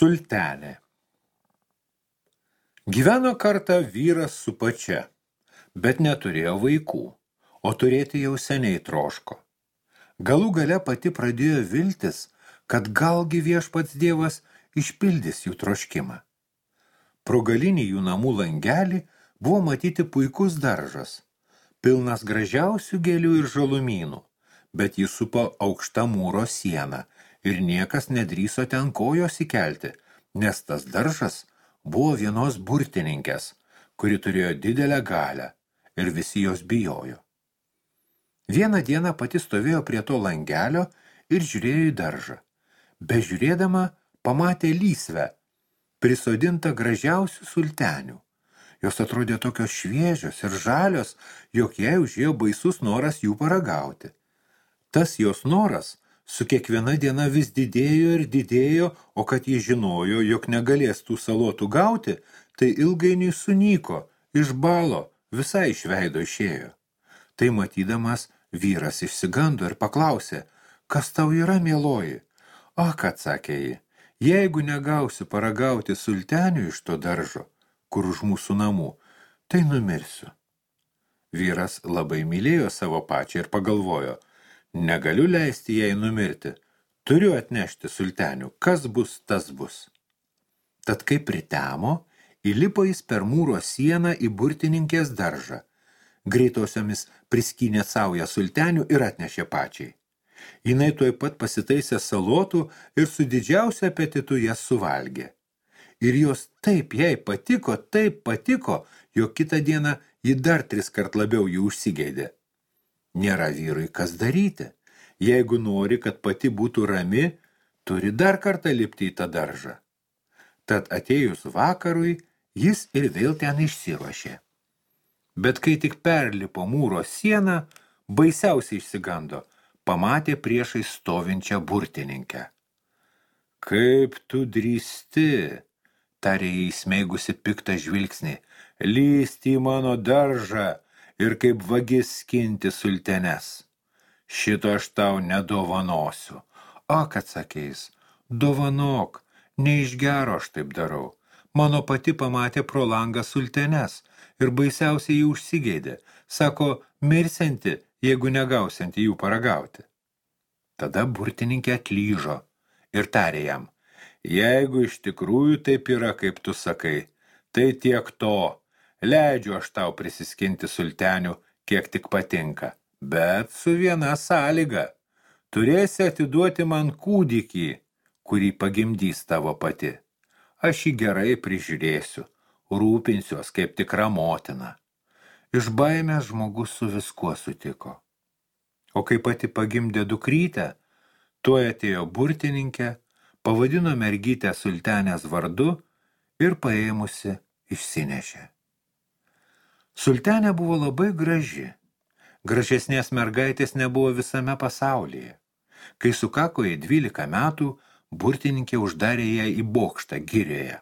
Sultenė. Gyveno kartą vyras su pačia, bet neturėjo vaikų, o turėti jau seniai troško. Galų gale pati pradėjo viltis, kad galgi viešpats dievas išpildys jų troškimą. Pro galinį jų namų langelį buvo matyti puikus daržas, pilnas gražiausių gėlių ir žalumynų, bet jis supo aukštą mūro sieną ir niekas nedryso ten kojos įkelti, nes tas daržas buvo vienos burtininkės, kuri turėjo didelę galę ir visi jos bijojo. Vieną dieną pati stovėjo prie to langelio ir žiūrėjo į daržą. Bežiūrėdama pamatė lysvę, prisodintą gražiausių sultenių. Jos atrodė tokios šviežios ir žalios, jog jai užėjo baisus noras jų paragauti. Tas jos noras su kiekviena diena vis didėjo ir didėjo, o kad jie žinojo, jog negalės tų salotų gauti, tai ilgainiui sunyko, išbalo, visai iš veido išėjo. Tai matydamas, vyras išsigando ir paklausė, kas tau yra, mieloji? Ak, atsakė ji, jeigu negausiu paragauti sultenių iš to daržo, kur už mūsų namų, tai numirsiu. Vyras labai mylėjo savo pačią ir pagalvojo – Negaliu leisti jai numirti. Turiu atnešti sultenių. Kas bus, tas bus. Tad kaip pritemo, įlipo jis per mūro sieną į burtininkės daržą. Greitosiomis priskynė saują sultenių ir atnešė pačiai. Jinai tuoj pat pasitaisė salotų ir su didžiausiu apetitu jas suvalgė. Ir jos taip jai patiko, taip patiko, jog kitą dieną ji dar tris kart labiau jų užsigeidė. Nėra vyrui kas daryti. Jeigu nori, kad pati būtų rami, turi dar kartą lipti į tą daržą. Tad atėjus vakarui, jis ir vėl ten išsiruošė. Bet kai tik perlipo mūro sieną, baisiausiai išsigando, pamatė priešai stovinčią burtininkę. Kaip tu drįsti, tarė įsmeigusi piktą žvilgsnį, lysti į mano daržą, ir kaip vagis skinti sultenes. Šito aš tau nedovanosiu. Ak, atsakys, dovanok, ne iš gero aš taip darau. Mano pati pamatė pro langą sultenes ir baisiausiai jį užsigeidė. Sako, mirsianti, jeigu negausianti jų paragauti. Tada burtininkė atlyžo ir tarė jam, jeigu iš tikrųjų taip yra, kaip tu sakai, tai tiek to, leidžiu aš tau prisiskinti sultenių, kiek tik patinka, bet su viena sąlyga. Turėsi atiduoti man kūdikį, kurį pagimdys tavo pati. Aš jį gerai prižiūrėsiu, rūpinsiuos kaip tikra motina. Iš baimės žmogus su viskuo sutiko. O kai pati pagimdė dukrytę, tuo atėjo burtininkė, pavadino mergytę sultenės vardu ir paėmusi išsinešė. Sultenė buvo labai graži. Gražesnės mergaitės nebuvo visame pasaulyje. Kai sukako į 12 metų, burtininkė uždarė ją į bokštą girėje.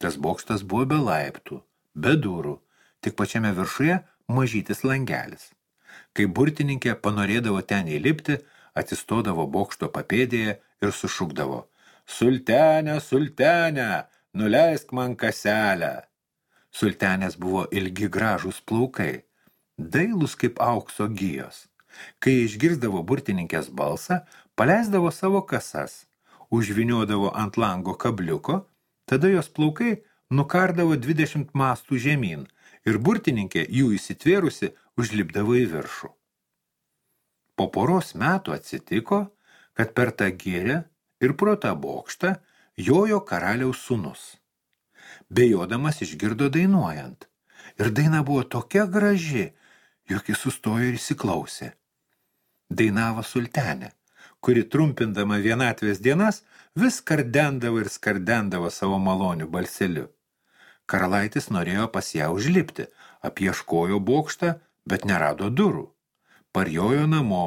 Tas bokštas buvo be laiptų, be durų, tik pačiame viršuje mažytis langelis. Kai burtininkė panorėdavo ten įlipti, atsistodavo bokšto papėdėje ir sušukdavo Sultenė, sultenė, nuleisk man kaselę. Sultenės buvo ilgi gražūs plaukai, dailus kaip aukso gyjos. Kai išgirsdavo burtininkės balsą, paleisdavo savo kasas, užviniodavo ant lango kabliuko, tada jos plaukai nukardavo 20 mastų žemyn ir burtininkė jų įsitvėrusi užlipdavo į viršų. Po poros metų atsitiko, kad per tą gėrę ir pro tą bokštą jojo karaliaus sunus bejodamas išgirdo dainuojant. Ir daina buvo tokia graži, jog jis sustojo ir įsiklausė. Dainavo sultenė, kuri trumpindama vienatvės dienas vis skardendavo ir skardendavo savo malonių balseliu. Karalaitis norėjo pas ją užlipti, apieškojo bokštą, bet nerado durų. Parjojo namo,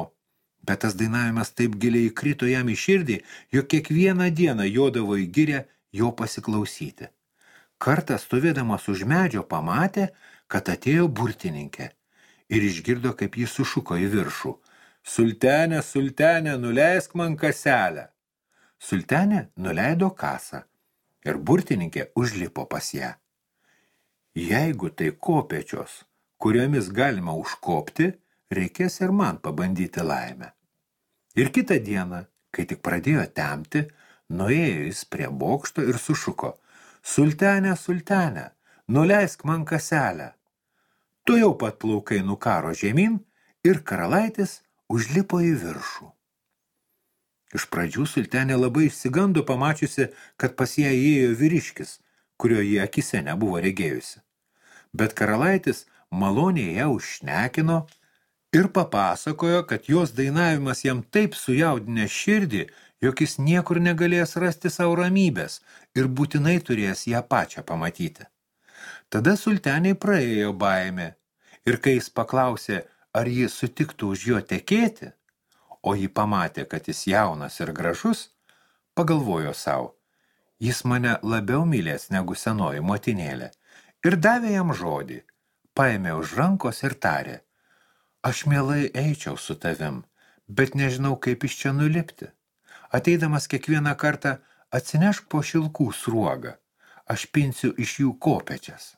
bet tas dainavimas taip giliai įkrito jam į širdį, jog kiekvieną dieną jodavo į girę jo pasiklausyti. Kartą stovėdamas už medžio pamatė, kad atėjo burtininkė ir išgirdo, kaip jis sušuko į viršų. Sultenė, sultenė, nuleisk man kaselę. Sultenė nuleido kasą ir burtininkė užlipo pas ją. Jeigu tai kopečios, kuriomis galima užkopti, reikės ir man pabandyti laimę. Ir kitą dieną, kai tik pradėjo temti, nuėjo jis prie bokšto ir sušuko. Sultenė, sultenė, nuleisk man kaselę. Tu jau pat plaukai nukaro žemyn ir karalaitis užlipo į viršų. Iš pradžių sultenė labai išsigando pamačiusi, kad pas ją įėjo vyriškis, kurio jie akise nebuvo regėjusi. Bet karalaitis maloniai ją užšnekino ir papasakojo, kad jos dainavimas jam taip sujaudinę širdį, jog jis niekur negalės rasti savo ramybės ir būtinai turės ją pačią pamatyti. Tada sulteniai praėjo baimė ir kai jis paklausė, ar ji sutiktų už jo tekėti, o ji pamatė, kad jis jaunas ir gražus, pagalvojo savo, jis mane labiau mylės negu senoji motinėlė ir davė jam žodį, paėmė už rankos ir tarė, aš mielai eičiau su tavim, bet nežinau, kaip iš čia nulipti. Ateidamas kiekvieną kartą atsinešk po šilkų sruogą, aš pinsiu iš jų kopečias.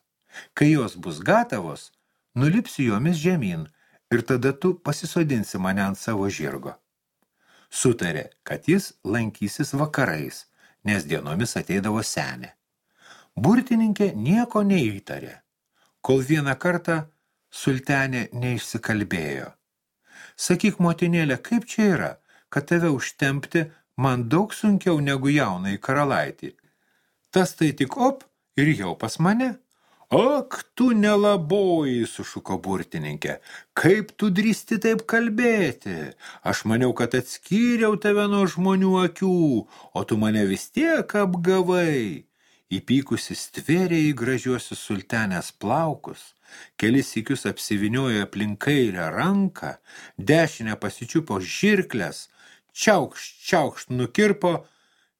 Kai jos bus gatavos, nulipsiu jomis žemyn ir tada tu pasisodinsi mane ant savo žirgo. Sutarė, kad jis lankysis vakarais, nes dienomis ateidavo senė. Burtininkė nieko neįtarė, kol vieną kartą sultenė neišsikalbėjo. Sakyk, motinėlė, kaip čia yra, kad tave užtempti man daug sunkiau negu jaunai karalaitį. Tas tai tik op ir jau pas mane. Ak, tu nelaboji, sušuko burtininkė, kaip tu drįsti taip kalbėti? Aš maniau, kad atskyriau tave nuo žmonių akių, o tu mane vis tiek apgavai. Įpykusi stvėrė į gražiuosius sultenės plaukus, kelis sykius apsiviniojo aplink kairę ranką, dešinę pasičiupo žirklės, čiaukšt, čiaukšt nukirpo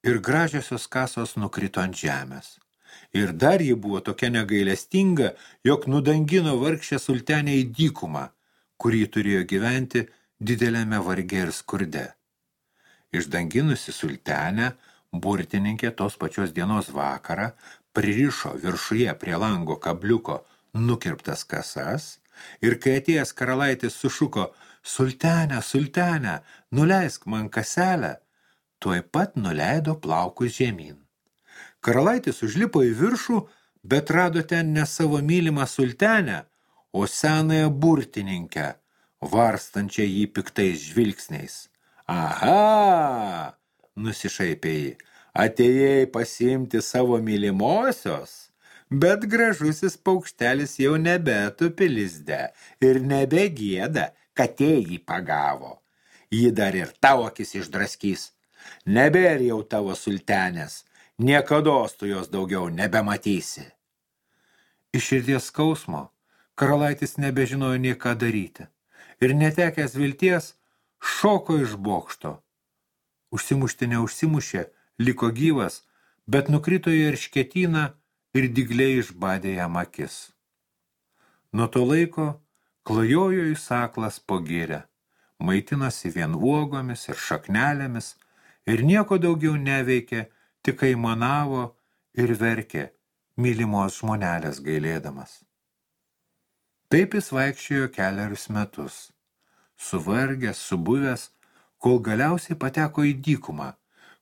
ir gražiosios kasos nukrito ant žemės. Ir dar ji buvo tokia negailestinga, jog nudangino vargšę sultenę į dykumą, kurį turėjo gyventi didelėme varge ir skurde. Išdanginusi sultenę, burtininkė tos pačios dienos vakarą pririšo viršuje prie lango kabliuko nukirptas kasas ir kai atėjęs karalaitis sušuko Sultenę, sultenę, nuleisk man kaselę, tuoj pat nuleido plaukus žemyn. Karalaitis užlipo į viršų, bet rado ten ne savo mylimą sultenę, o senąją burtininkę, varstančią jį piktais žvilgsniais. Aha, nusišaipė jį, atėjai pasiimti savo mylimosios, bet gražusis paukštelis jau nebetupi lizde ir nebegėda, katė jį pagavo. Ji dar ir tavo akis išdraskys. Nebėr jau tavo sultenės, niekados tu jos daugiau nebematysi. Iš širdies skausmo karalaitis nebežinojo nie ką daryti ir netekęs vilties šoko iš bokšto. Užsimušti neužsimušė, liko gyvas, bet nukrito į eršketyną ir digliai išbadė jam akis. Nuo to laiko klajojo į saklas po gyrę, maitinosi vien uogomis ir šaknelėmis ir nieko daugiau neveikė, tik aimanavo ir verkė, mylimos žmonelės gailėdamas. Taip jis vaikščiojo keliarius metus, suvargęs, subuvęs, kol galiausiai pateko į dykumą,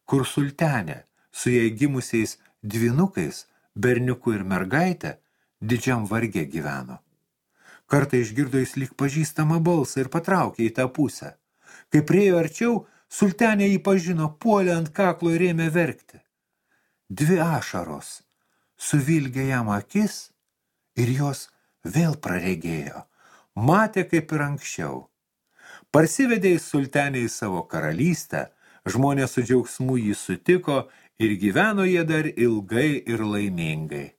kur sultenė su jai gimusiais dvinukais, berniuku ir mergaitė, didžiam vargė gyveno. Kartą išgirdo jis lyg pažįstamą balsą ir patraukė į tą pusę. Kai priejo arčiau, sultenė jį pažino, puolė ant kaklo ir ėmė verkti dvi ašaros, suvilgė jam akis ir jos vėl praregėjo, matė kaip ir anksčiau. Parsivedė į sultenę į savo karalystę, žmonės su džiaugsmu jį sutiko ir gyveno jie dar ilgai ir laimingai.